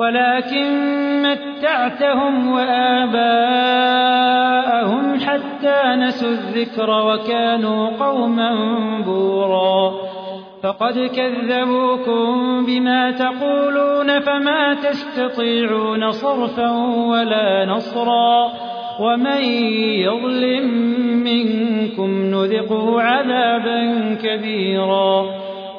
ولكن متعتهم وآباءهم حتى نسوا الذكر وكانوا قوما بورا. فقد كذبوكم بما تقولون فما تستطيعون صرفا ولا نصرا. ومن يظلم منكم نذقه عذابا كبيرا.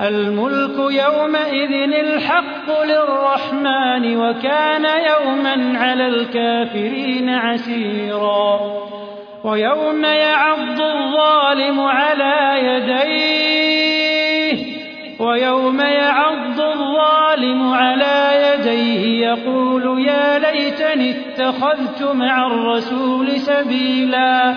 الملك يومئذ الحق للرحمن وكان يوما على الكافرين عسيرا ويوم يعض الظالم على يديه ويوم يعض الظالم على يديه يقول يا ليتني اتخذت مع الرسول سبيلا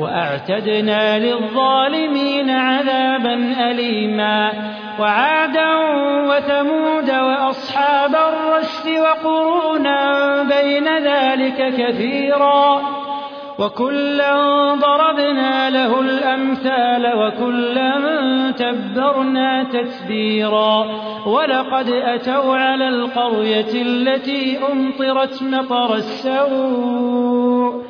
وأعتدنا للظالمين عذابا أليما وعادا وثمود وأصحاب الرس وقرونا بين ذلك كثيرا وكلا ضربنا له الأمثال وكلا تبرنا تتبيرا ولقد أتوا على القرية التي أمطرت مطر السوء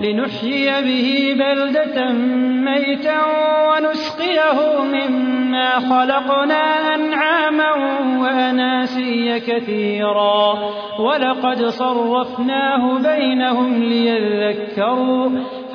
لنحيي به بلدة ميتا ونسقيه مما خلقنا أنعاما وأناسيا كثيرا. ولقد صرفناه بينهم ليذكروا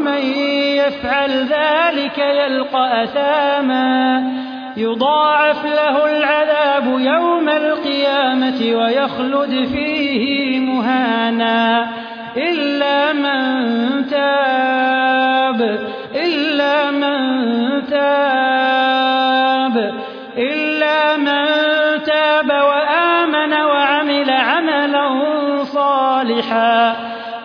ومن يفعل ذلك يلقى أثاما. يضاعف له العذاب يوم القيامة ويخلد فيه مهانا. إلا من تاب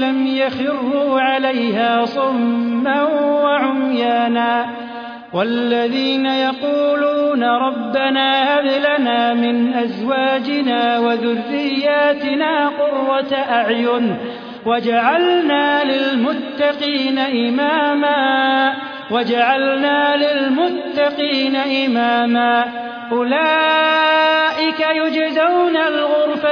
لم يخروا عليها صما وعميانا والذين يقولون ربنا هب لنا من أزواجنا وذرياتنا قرة أعين وجعلنا للمتقين إماما وجعلنا للمتقين إماما أولئك يجزون